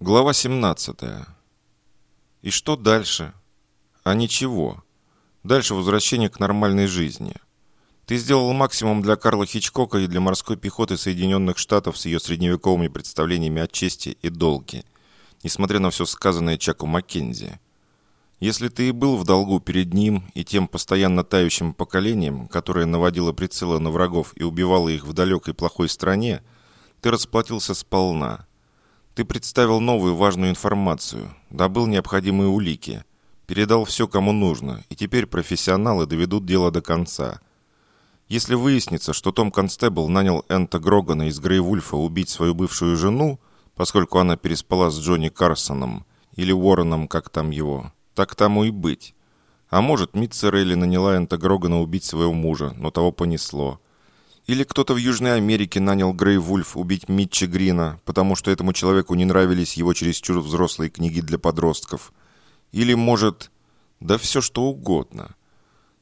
Глава 17. И что дальше? А ничего. Дальше возвращение к нормальной жизни. Ты сделал максимум для Карла Хичкока и для морской пехоты Соединенных Штатов с ее средневековыми представлениями о чести и долге, несмотря на все сказанное Чаку Маккензи. Если ты и был в долгу перед ним и тем постоянно тающим поколением, которое наводило прицелы на врагов и убивало их в далекой плохой стране, ты расплатился сполна – ты представил новую важную информацию, добыл необходимые улики, передал все, кому нужно, и теперь профессионалы доведут дело до конца. Если выяснится, что Том Констебл нанял Энта Грогана из Грейвульфа убить свою бывшую жену, поскольку она переспала с Джонни Карсоном, или Уорреном, как там его, так тому и быть. А может, Митцерелли наняла Энта Грогана убить своего мужа, но того понесло. Или кто-то в Южной Америке нанял Грей Вульф убить Митча Грина, потому что этому человеку не нравились его чересчур взрослые книги для подростков. Или, может, да все что угодно.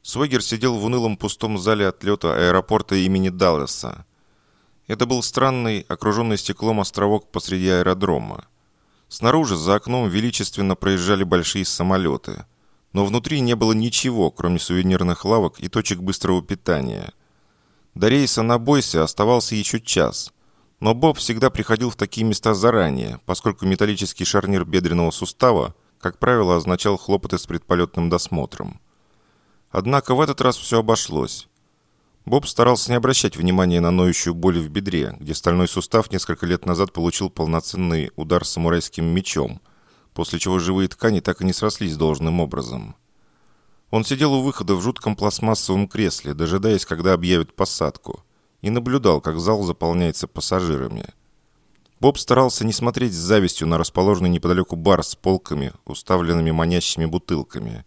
Свегер сидел в унылом пустом зале отлета аэропорта имени Даллеса. Это был странный, окруженный стеклом островок посреди аэродрома. Снаружи, за окном, величественно проезжали большие самолеты. Но внутри не было ничего, кроме сувенирных лавок и точек быстрого питания – до рейса на Бойсе оставался еще час. Но Боб всегда приходил в такие места заранее, поскольку металлический шарнир бедренного сустава, как правило, означал хлопоты с предполетным досмотром. Однако в этот раз все обошлось. Боб старался не обращать внимания на ноющую боль в бедре, где стальной сустав несколько лет назад получил полноценный удар самурайским мечом, после чего живые ткани так и не срослись должным образом. Он сидел у выхода в жутком пластмассовом кресле, дожидаясь, когда объявят посадку, и наблюдал, как зал заполняется пассажирами. Боб старался не смотреть с завистью на расположенный неподалеку бар с полками, уставленными манящими бутылками.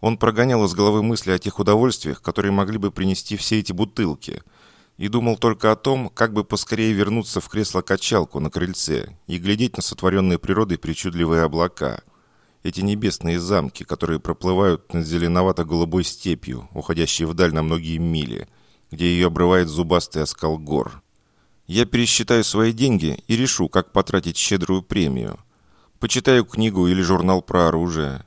Он прогонял из головы мысли о тех удовольствиях, которые могли бы принести все эти бутылки, и думал только о том, как бы поскорее вернуться в кресло-качалку на крыльце и глядеть на сотворенные природой причудливые облака – эти небесные замки, которые проплывают над зеленовато-голубой степью, уходящей вдаль на многие мили, где ее обрывает зубастый оскал гор. Я пересчитаю свои деньги и решу, как потратить щедрую премию. Почитаю книгу или журнал про оружие.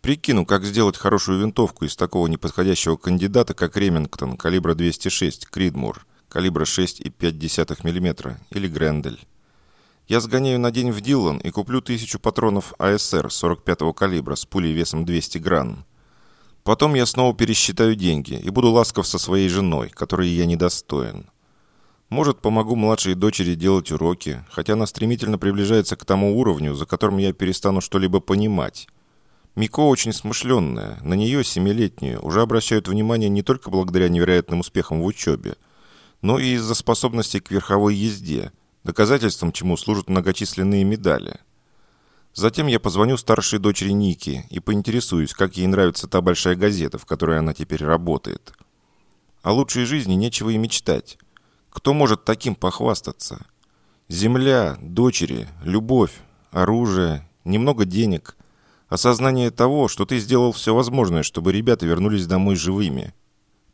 Прикину, как сделать хорошую винтовку из такого неподходящего кандидата, как Ремингтон, калибра 206, Кридмур, калибра 6,5 мм или Грендель. Я сгоняю на день в Дилан и куплю тысячу патронов АСР 45-го калибра с пулей весом 200 гран. Потом я снова пересчитаю деньги и буду ласков со своей женой, которой я недостоин. Может, помогу младшей дочери делать уроки, хотя она стремительно приближается к тому уровню, за которым я перестану что-либо понимать. Мико очень смышленная, на нее, семилетнюю, уже обращают внимание не только благодаря невероятным успехам в учебе, но и из-за способностей к верховой езде – доказательством чему служат многочисленные медали. Затем я позвоню старшей дочери Ники и поинтересуюсь, как ей нравится та большая газета, в которой она теперь работает. О лучшей жизни нечего и мечтать. Кто может таким похвастаться? Земля, дочери, любовь, оружие, немного денег, осознание того, что ты сделал все возможное, чтобы ребята вернулись домой живыми –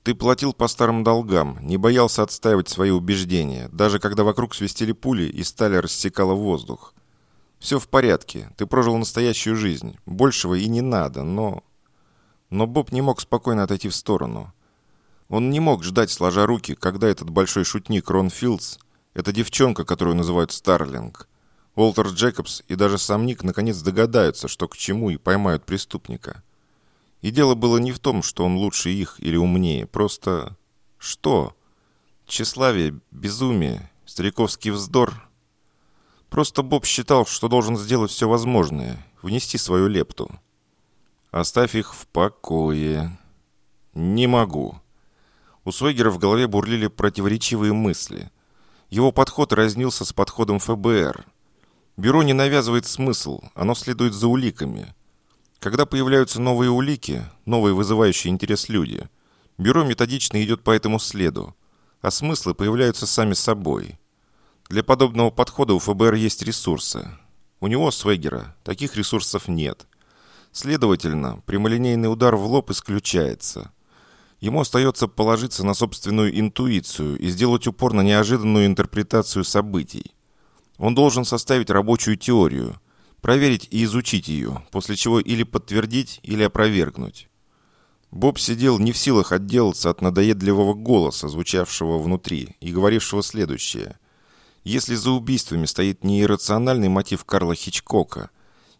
ты платил по старым долгам, не боялся отстаивать свои убеждения, даже когда вокруг свистели пули и сталь рассекала воздух. Все в порядке, ты прожил настоящую жизнь, большего и не надо, но... Но Боб не мог спокойно отойти в сторону. Он не мог ждать, сложа руки, когда этот большой шутник Рон Филдс, эта девчонка, которую называют Старлинг, Уолтер Джекобс и даже сам Ник наконец догадаются, что к чему и поймают преступника. И дело было не в том, что он лучше их или умнее, просто... Что? Тщеславие, безумие, стариковский вздор? Просто Боб считал, что должен сделать все возможное, внести свою лепту. Оставь их в покое. Не могу. У Свегера в голове бурлили противоречивые мысли. Его подход разнился с подходом ФБР. Бюро не навязывает смысл, оно следует за уликами – когда появляются новые улики, новые вызывающие интерес люди, бюро методично идет по этому следу, а смыслы появляются сами собой. Для подобного подхода у ФБР есть ресурсы. У него, Свегера, таких ресурсов нет. Следовательно, прямолинейный удар в лоб исключается. Ему остается положиться на собственную интуицию и сделать упор на неожиданную интерпретацию событий. Он должен составить рабочую теорию, проверить и изучить ее, после чего или подтвердить, или опровергнуть. Боб сидел не в силах отделаться от надоедливого голоса, звучавшего внутри, и говорившего следующее. Если за убийствами стоит не иррациональный мотив Карла Хичкока,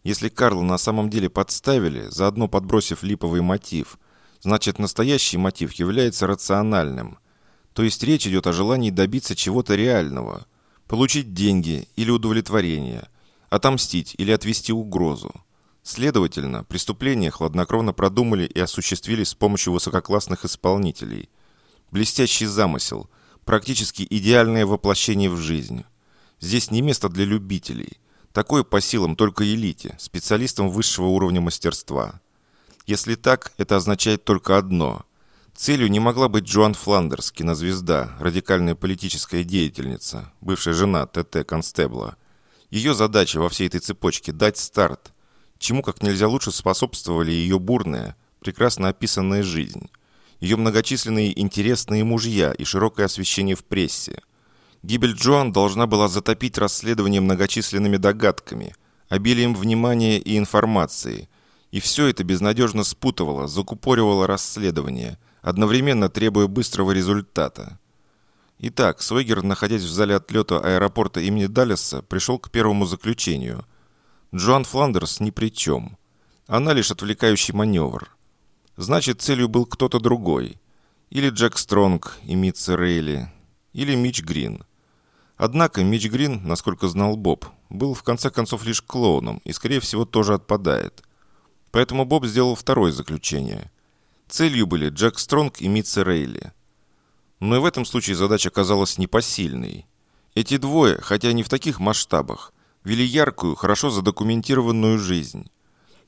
если Карла на самом деле подставили, заодно подбросив липовый мотив, значит настоящий мотив является рациональным. То есть речь идет о желании добиться чего-то реального, получить деньги или удовлетворение, отомстить или отвести угрозу. Следовательно, преступления хладнокровно продумали и осуществили с помощью высококлассных исполнителей. Блестящий замысел, практически идеальное воплощение в жизнь. Здесь не место для любителей. Такое по силам только элите, специалистам высшего уровня мастерства. Если так, это означает только одно. Целью не могла быть Джоан Фландерс, кинозвезда, радикальная политическая деятельница, бывшая жена ТТ Констебла. Ее задача во всей этой цепочке – дать старт – чему как нельзя лучше способствовали ее бурная, прекрасно описанная жизнь, ее многочисленные интересные мужья и широкое освещение в прессе. Гибель Джоан должна была затопить расследование многочисленными догадками, обилием внимания и информации, и все это безнадежно спутывало, закупоривало расследование, одновременно требуя быстрого результата. Итак, Сойгер, находясь в зале отлета аэропорта имени Даллеса, пришел к первому заключению. Джоан Фландерс ни при чем. Она лишь отвлекающий маневр. Значит, целью был кто-то другой. Или Джек Стронг и Митца Рейли. Или Мич Грин. Однако Мич Грин, насколько знал Боб, был в конце концов лишь клоуном и, скорее всего, тоже отпадает. Поэтому Боб сделал второе заключение. Целью были Джек Стронг и Митца Рейли. Но и в этом случае задача казалась непосильной. Эти двое, хотя не в таких масштабах, вели яркую, хорошо задокументированную жизнь.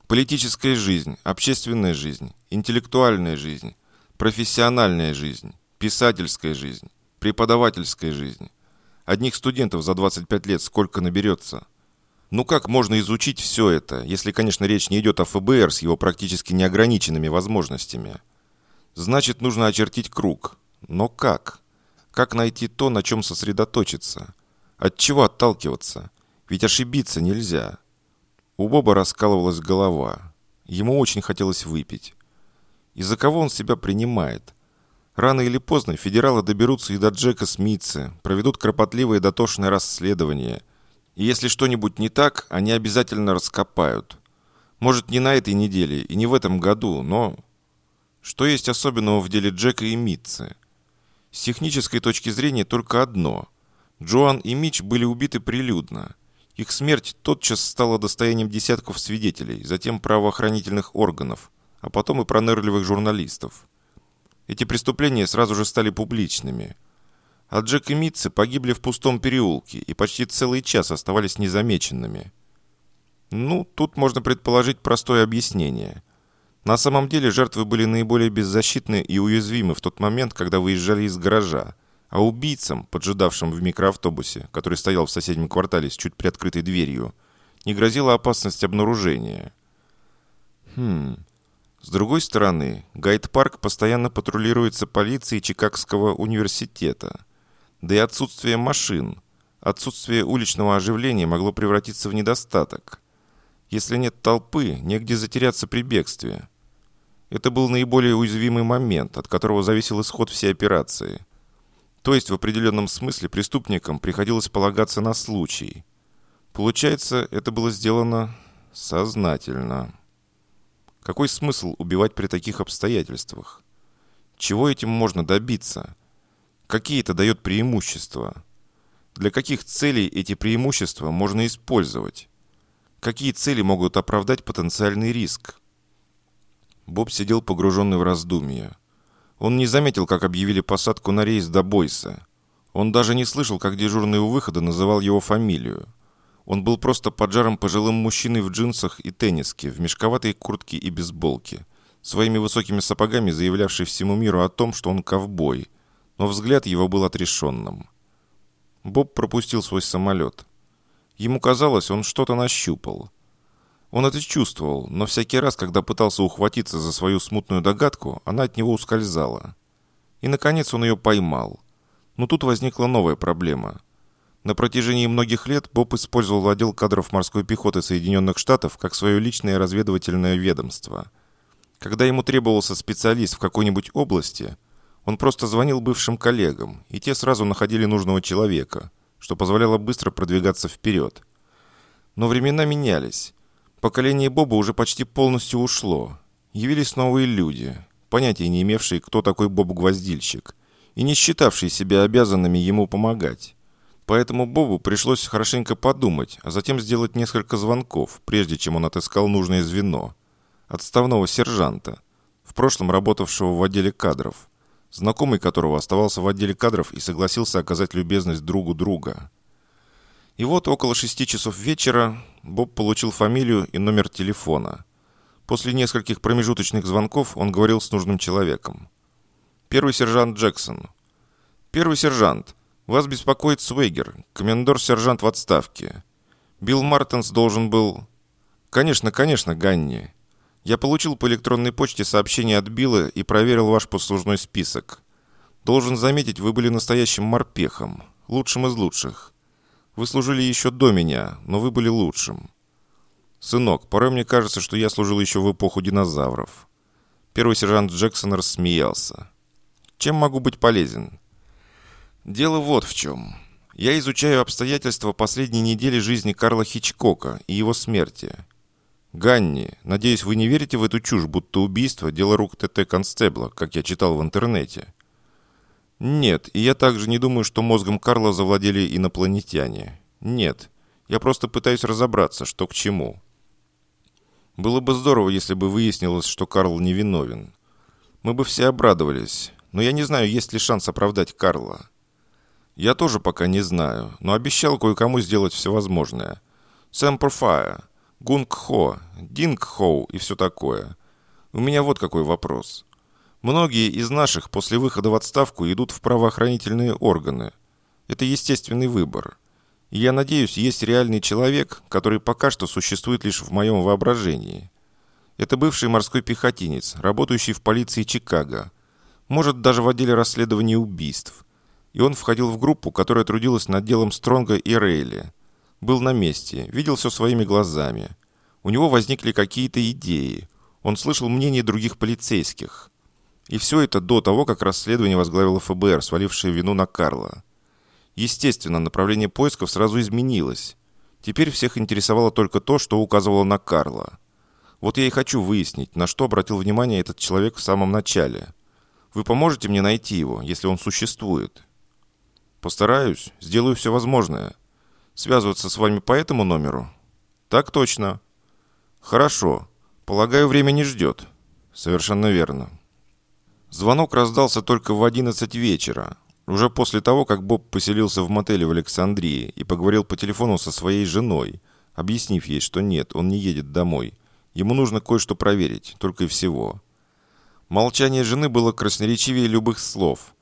Политическая жизнь, общественная жизнь, интеллектуальная жизнь, профессиональная жизнь, писательская жизнь, преподавательская жизнь. Одних студентов за 25 лет сколько наберется? Ну как можно изучить все это, если, конечно, речь не идет о ФБР с его практически неограниченными возможностями? Значит, нужно очертить круг. Но как? Как найти то, на чем сосредоточиться? От чего отталкиваться? Ведь ошибиться нельзя. У Боба раскалывалась голова. Ему очень хотелось выпить. Из-за кого он себя принимает? Рано или поздно федералы доберутся и до Джека Смитса, проведут кропотливое дотошное расследование. И если что-нибудь не так, они обязательно раскопают. Может, не на этой неделе и не в этом году, но... Что есть особенного в деле Джека и Митцы? С технической точки зрения только одно. Джоан и Мич были убиты прилюдно. Их смерть тотчас стала достоянием десятков свидетелей, затем правоохранительных органов, а потом и пронырливых журналистов. Эти преступления сразу же стали публичными. А Джек и Митцы погибли в пустом переулке и почти целый час оставались незамеченными. Ну, тут можно предположить простое объяснение. На самом деле жертвы были наиболее беззащитны и уязвимы в тот момент, когда выезжали из гаража, а убийцам, поджидавшим в микроавтобусе, который стоял в соседнем квартале с чуть приоткрытой дверью, не грозила опасность обнаружения. Хм... С другой стороны, Гайд-парк постоянно патрулируется полицией Чикагского университета. Да и отсутствие машин, отсутствие уличного оживления могло превратиться в недостаток. Если нет толпы, негде затеряться при бегстве. Это был наиболее уязвимый момент, от которого зависел исход всей операции – то есть в определенном смысле преступникам приходилось полагаться на случай. Получается, это было сделано сознательно. Какой смысл убивать при таких обстоятельствах? Чего этим можно добиться? Какие это дает преимущества? Для каких целей эти преимущества можно использовать? Какие цели могут оправдать потенциальный риск? Боб сидел погруженный в раздумья. Он не заметил, как объявили посадку на рейс до Бойса. Он даже не слышал, как дежурный у выхода называл его фамилию. Он был просто поджаром пожилым мужчиной в джинсах и тенниске, в мешковатой куртке и бейсболке, своими высокими сапогами заявлявший всему миру о том, что он ковбой, но взгляд его был отрешенным. Боб пропустил свой самолет. Ему казалось, он что-то нащупал. Он это чувствовал, но всякий раз, когда пытался ухватиться за свою смутную догадку, она от него ускользала. И, наконец, он ее поймал. Но тут возникла новая проблема. На протяжении многих лет Боб использовал отдел кадров морской пехоты Соединенных Штатов как свое личное разведывательное ведомство. Когда ему требовался специалист в какой-нибудь области, он просто звонил бывшим коллегам, и те сразу находили нужного человека, что позволяло быстро продвигаться вперед. Но времена менялись. Поколение Боба уже почти полностью ушло. Явились новые люди, понятия не имевшие, кто такой Боб-гвоздильщик, и не считавшие себя обязанными ему помогать. Поэтому Бобу пришлось хорошенько подумать, а затем сделать несколько звонков, прежде чем он отыскал нужное звено. Отставного сержанта, в прошлом работавшего в отделе кадров, знакомый которого оставался в отделе кадров и согласился оказать любезность другу друга. И вот около шести часов вечера Боб получил фамилию и номер телефона. После нескольких промежуточных звонков он говорил с нужным человеком. Первый сержант Джексон. Первый сержант – вас беспокоит Свейгер, комендор-сержант в отставке. Билл Мартенс должен был... Конечно, конечно, Ганни. Я получил по электронной почте сообщение от Билла и проверил ваш послужной список. Должен заметить, вы были настоящим морпехом, лучшим из лучших. Вы служили еще до меня, но вы были лучшим. Сынок, порой мне кажется, что я служил еще в эпоху динозавров. Первый сержант Джексон рассмеялся. Чем могу быть полезен? Дело вот в чем. Я изучаю обстоятельства последней недели жизни Карла Хичкока и его смерти. Ганни, надеюсь, вы не верите в эту чушь, будто убийство – дело рук ТТ Констебла, как я читал в интернете. Нет, и я также не думаю, что мозгом Карла завладели инопланетяне. Нет, я просто пытаюсь разобраться, что к чему. Было бы здорово, если бы выяснилось, что Карл невиновен. Мы бы все обрадовались, но я не знаю, есть ли шанс оправдать Карла. Я тоже пока не знаю, но обещал кое-кому сделать всевозможное. Сэмпер Фая, Гунг Хо, Динг Хоу и все такое. У меня вот какой вопрос. Многие из наших после выхода в отставку идут в правоохранительные органы. Это естественный выбор. И я надеюсь, есть реальный человек, который пока что существует лишь в моем воображении. Это бывший морской пехотинец, работающий в полиции Чикаго. Может, даже в отделе расследования убийств – и он входил в группу, которая трудилась над делом Стронга и Рейли. Был на месте, видел все своими глазами. У него возникли какие-то идеи. Он слышал мнение других полицейских. И все это до того, как расследование возглавило ФБР, свалившее вину на Карла. Естественно, направление поисков сразу изменилось. Теперь всех интересовало только то, что указывало на Карла. Вот я и хочу выяснить, на что обратил внимание этот человек в самом начале. Вы поможете мне найти его, если он существует?» Постараюсь, сделаю все возможное. Связываться с вами по этому номеру? Так точно. Хорошо. Полагаю, время не ждет. Совершенно верно. Звонок раздался только в 11 вечера, уже после того, как Боб поселился в мотеле в Александрии и поговорил по телефону со своей женой, объяснив ей, что нет, он не едет домой. Ему нужно кое-что проверить, только и всего. Молчание жены было красноречивее любых слов.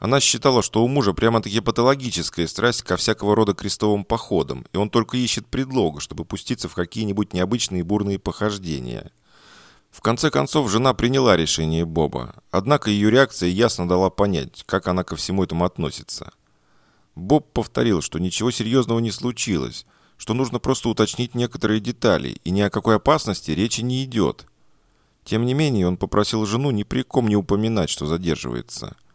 Она считала, что у мужа прямо-таки патологическая страсть ко всякого рода крестовым походам, и он только ищет предлога, чтобы пуститься в какие-нибудь необычные бурные похождения. В конце концов, жена приняла решение Боба, однако ее реакция ясно дала понять, как она ко всему этому относится. Боб повторил, что ничего серьезного не случилось, что нужно просто уточнить некоторые детали, и ни о какой опасности речи не идет. Тем не менее, он попросил жену ни при ком не упоминать, что задерживается –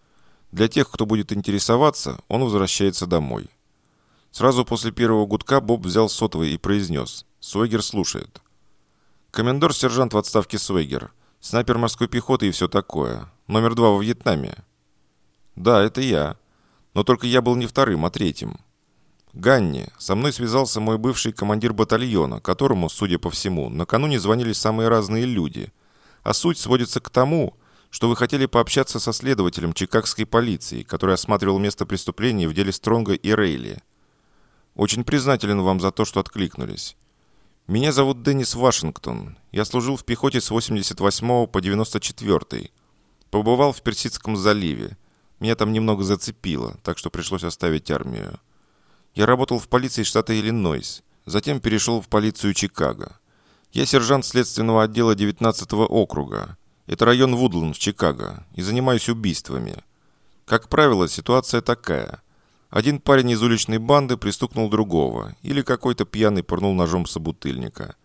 для тех, кто будет интересоваться, он возвращается домой. Сразу после первого гудка Боб взял сотовый и произнес. Суэгер слушает. «Комендор-сержант в отставке Суэгер. Снайпер морской пехоты и все такое. Номер два во Вьетнаме». «Да, это я. Но только я был не вторым, а третьим». «Ганни, со мной связался мой бывший командир батальона, которому, судя по всему, накануне звонили самые разные люди. А суть сводится к тому, что вы хотели пообщаться со следователем чикагской полиции, который осматривал место преступления в деле Стронга и Рейли. Очень признателен вам за то, что откликнулись. Меня зовут Деннис Вашингтон. Я служил в пехоте с 88 по 94. Побывал в Персидском заливе. Меня там немного зацепило, так что пришлось оставить армию. Я работал в полиции штата Иллинойс, затем перешел в полицию Чикаго. Я сержант следственного отдела 19 округа. Это район Вудланд в Чикаго, и занимаюсь убийствами. Как правило, ситуация такая. Один парень из уличной банды пристукнул другого, или какой-то пьяный пырнул ножом собутыльника.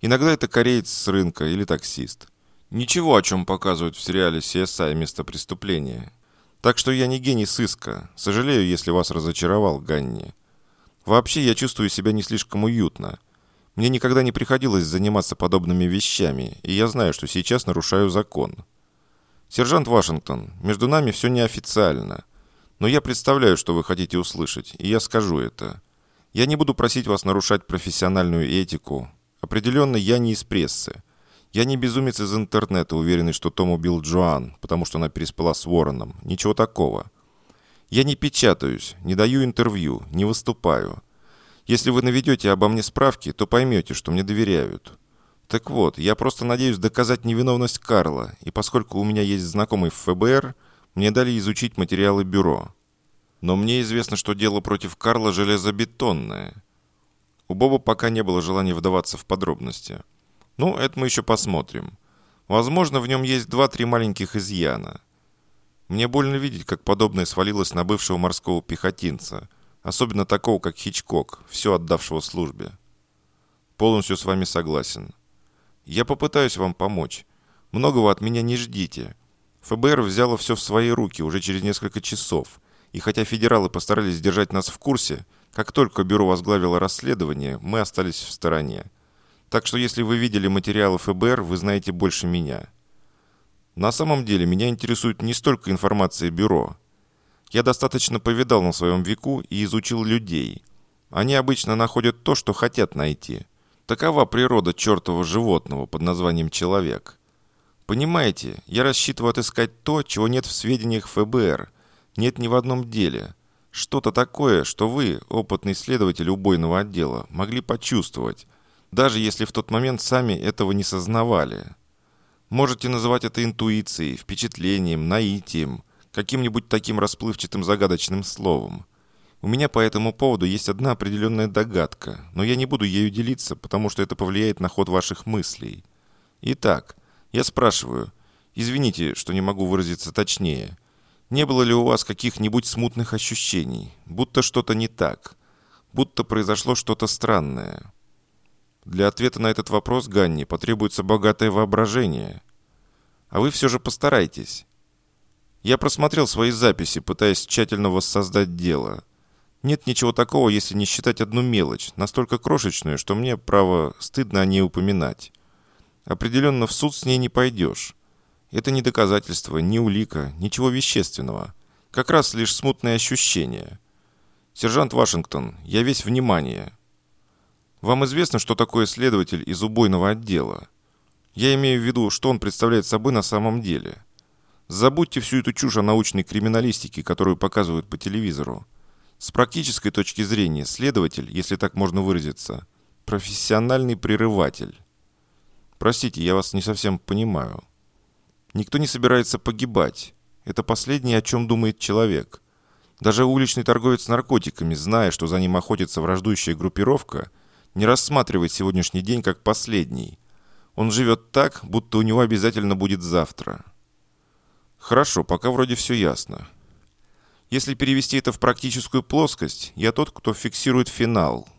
Иногда это кореец с рынка или таксист. Ничего, о чем показывают в сериале CSI «Место преступления». Так что я не гений сыска. Сожалею, если вас разочаровал, Ганни. Вообще, я чувствую себя не слишком уютно. Мне никогда не приходилось заниматься подобными вещами, и я знаю, что сейчас нарушаю закон. Сержант Вашингтон, между нами все неофициально – но я представляю, что вы хотите услышать, и я скажу это. Я не буду просить вас нарушать профессиональную этику. Определенно, я не из прессы. Я не безумец из интернета, уверенный, что Том убил Джоан, потому что она переспала с Вороном. Ничего такого. Я не печатаюсь, не даю интервью, не выступаю. Если вы наведете обо мне справки, то поймете, что мне доверяют. Так вот, я просто надеюсь доказать невиновность Карла, и поскольку у меня есть знакомый в ФБР – мне дали изучить материалы бюро. Но мне известно, что дело против Карла железобетонное. У Боба пока не было желания вдаваться в подробности. Ну, это мы еще посмотрим. Возможно, в нем есть два-три маленьких изъяна. Мне больно видеть, как подобное свалилось на бывшего морского пехотинца, особенно такого, как Хичкок, все отдавшего службе. Полностью с вами согласен. Я попытаюсь вам помочь. Многого от меня не ждите. ФБР взяло все в свои руки уже через несколько часов, и хотя федералы постарались держать нас в курсе, как только бюро возглавило расследование, мы остались в стороне. Так что если вы видели материалы ФБР, вы знаете больше меня. На самом деле меня интересует не столько информация бюро. Я достаточно повидал на своем веку и изучил людей. Они обычно находят то, что хотят найти. Такова природа чертового животного под названием человек. Понимаете, я рассчитываю отыскать то, чего нет в сведениях ФБР. Нет ни в одном деле. Что-то такое, что вы, опытный следователь убойного отдела, могли почувствовать, даже если в тот момент сами этого не сознавали. Можете называть это интуицией, впечатлением, наитием, каким-нибудь таким расплывчатым загадочным словом. У меня по этому поводу есть одна определенная догадка, но я не буду ею делиться, потому что это повлияет на ход ваших мыслей. Итак, я спрашиваю, извините, что не могу выразиться точнее, не было ли у вас каких-нибудь смутных ощущений, будто что-то не так, будто произошло что-то странное? Для ответа на этот вопрос, Ганни, потребуется богатое воображение. А вы все же постарайтесь. Я просмотрел свои записи, пытаясь тщательно воссоздать дело. Нет ничего такого, если не считать одну мелочь, настолько крошечную, что мне, право, стыдно о ней упоминать. Определенно в суд с ней не пойдешь. Это не доказательство, не улика, ничего вещественного. Как раз лишь смутное ощущение. Сержант Вашингтон, я весь внимание. Вам известно, что такое следователь из убойного отдела? Я имею в виду, что он представляет собой на самом деле. Забудьте всю эту чушь о научной криминалистике, которую показывают по телевизору. С практической точки зрения, следователь, если так можно выразиться, профессиональный прерыватель. Простите, я вас не совсем понимаю. Никто не собирается погибать. Это последнее, о чем думает человек. Даже уличный торговец наркотиками, зная, что за ним охотится враждующая группировка, не рассматривает сегодняшний день как последний. Он живет так, будто у него обязательно будет завтра. Хорошо, пока вроде все ясно. Если перевести это в практическую плоскость, я тот, кто фиксирует финал –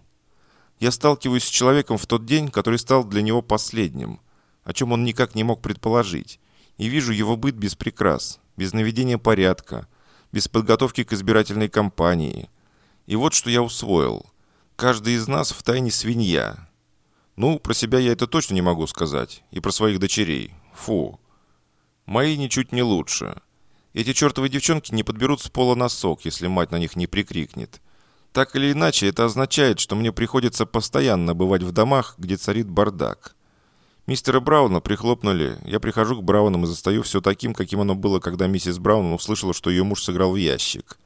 я сталкиваюсь с человеком в тот день, который стал для него последним, о чем он никак не мог предположить, и вижу его быт без прикрас, без наведения порядка, без подготовки к избирательной кампании. И вот что я усвоил. Каждый из нас в тайне свинья. Ну, про себя я это точно не могу сказать. И про своих дочерей. Фу. Мои ничуть не лучше. Эти чертовы девчонки не подберут с пола носок, если мать на них не прикрикнет. Так или иначе, это означает, что мне приходится постоянно бывать в домах, где царит бардак. Мистера Брауна прихлопнули. Я прихожу к Браунам и застаю все таким, каким оно было, когда миссис Браун услышала, что ее муж сыграл в ящик.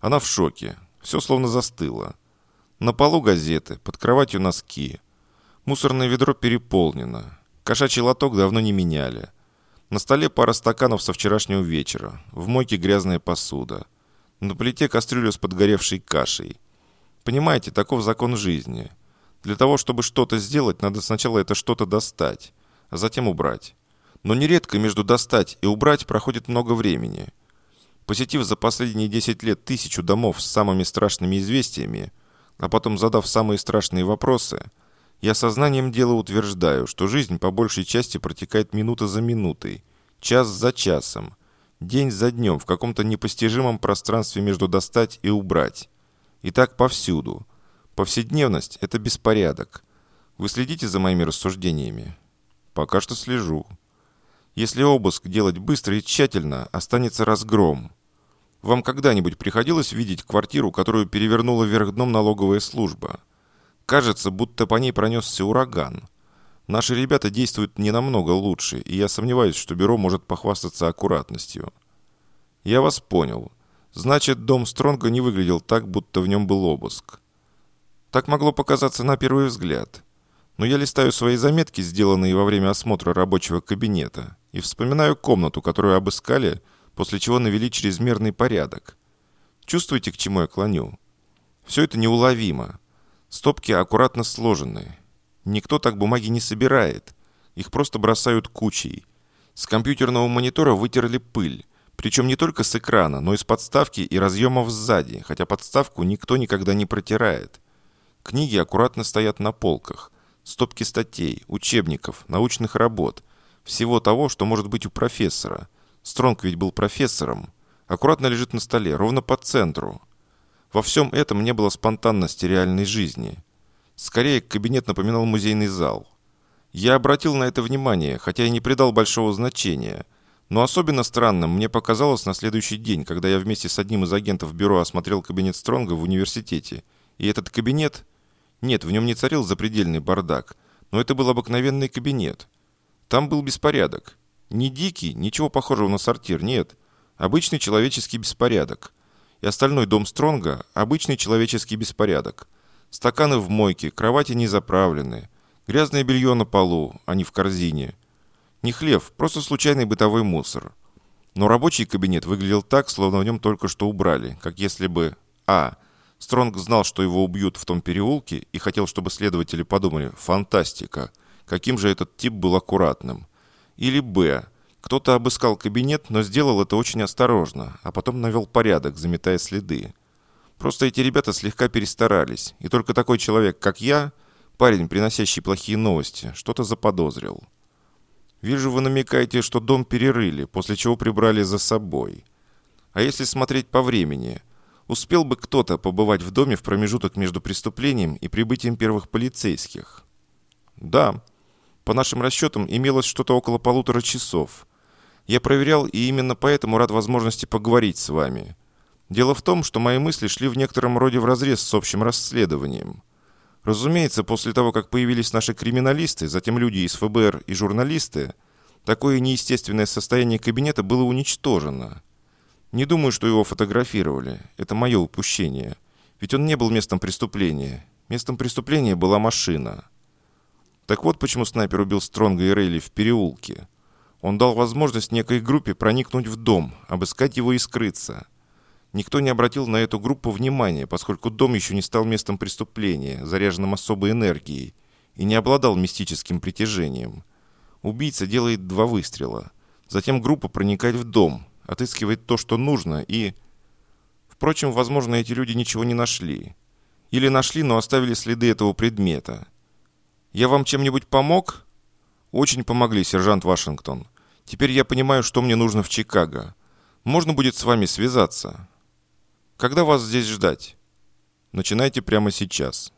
Она в шоке. Все словно застыло. На полу газеты, под кроватью носки. Мусорное ведро переполнено. Кошачий лоток давно не меняли. На столе пара стаканов со вчерашнего вечера. В мойке грязная посуда. На плите кастрюля с подгоревшей кашей. Понимаете, таков закон жизни. Для того, чтобы что-то сделать, надо сначала это что-то достать, а затем убрать. Но нередко между достать и убрать проходит много времени. Посетив за последние 10 лет тысячу домов с самыми страшными известиями, а потом задав самые страшные вопросы, я сознанием дела утверждаю, что жизнь по большей части протекает минута за минутой, час за часом, день за днем в каком-то непостижимом пространстве между достать и убрать. И так повсюду. Повседневность – это беспорядок. Вы следите за моими рассуждениями? Пока что слежу. Если обыск делать быстро и тщательно, останется разгром. Вам когда-нибудь приходилось видеть квартиру, которую перевернула вверх дном налоговая служба? Кажется, будто по ней пронесся ураган. Наши ребята действуют не намного лучше, и я сомневаюсь, что бюро может похвастаться аккуратностью. Я вас понял. Значит, дом Стронга не выглядел так, будто в нем был обыск. Так могло показаться на первый взгляд. Но я листаю свои заметки, сделанные во время осмотра рабочего кабинета, и вспоминаю комнату, которую обыскали, после чего навели чрезмерный порядок. Чувствуете, к чему я клоню? Все это неуловимо. Стопки аккуратно сложены. Никто так бумаги не собирает. Их просто бросают кучей. С компьютерного монитора вытерли пыль. Причем не только с экрана, но и с подставки и разъемов сзади, хотя подставку никто никогда не протирает. Книги аккуратно стоят на полках. Стопки статей, учебников, научных работ. Всего того, что может быть у профессора. Стронг ведь был профессором. Аккуратно лежит на столе, ровно по центру. Во всем этом не было спонтанности реальной жизни. Скорее, кабинет напоминал музейный зал. Я обратил на это внимание, хотя и не придал большого значения. Но особенно странным мне показалось на следующий день, когда я вместе с одним из агентов бюро осмотрел кабинет Стронга в университете. И этот кабинет... Нет, в нем не царил запредельный бардак, но это был обыкновенный кабинет. Там был беспорядок. Не дикий, ничего похожего на сортир, нет. Обычный человеческий беспорядок и остальной дом Стронга – обычный человеческий беспорядок. Стаканы в мойке, кровати не заправлены, грязное белье на полу, а не в корзине. Не хлев, просто случайный бытовой мусор. Но рабочий кабинет выглядел так, словно в нем только что убрали, как если бы А. Стронг знал, что его убьют в том переулке и хотел, чтобы следователи подумали «фантастика», каким же этот тип был аккуратным. Или Б. Кто-то обыскал кабинет, но сделал это очень осторожно, а потом навел порядок, заметая следы. Просто эти ребята слегка перестарались, и только такой человек, как я, парень, приносящий плохие новости, что-то заподозрил. Вижу, вы намекаете, что дом перерыли, после чего прибрали за собой. А если смотреть по времени, успел бы кто-то побывать в доме в промежуток между преступлением и прибытием первых полицейских? Да, по нашим расчетам имелось что-то около полутора часов – я проверял и именно поэтому рад возможности поговорить с вами. Дело в том, что мои мысли шли в некотором роде вразрез с общим расследованием. Разумеется, после того, как появились наши криминалисты, затем люди из ФБР и журналисты, такое неестественное состояние кабинета было уничтожено. Не думаю, что его фотографировали. Это мое упущение. Ведь он не был местом преступления. Местом преступления была машина. Так вот почему снайпер убил Стронга и Рейли в переулке. Он дал возможность некой группе проникнуть в дом, обыскать его и скрыться. Никто не обратил на эту группу внимания, поскольку дом еще не стал местом преступления, заряженным особой энергией, и не обладал мистическим притяжением. Убийца делает два выстрела. Затем группа проникает в дом, отыскивает то, что нужно, и... Впрочем, возможно, эти люди ничего не нашли. Или нашли, но оставили следы этого предмета. «Я вам чем-нибудь помог?» «Очень помогли, сержант Вашингтон. Теперь я понимаю, что мне нужно в Чикаго. Можно будет с вами связаться. Когда вас здесь ждать? Начинайте прямо сейчас.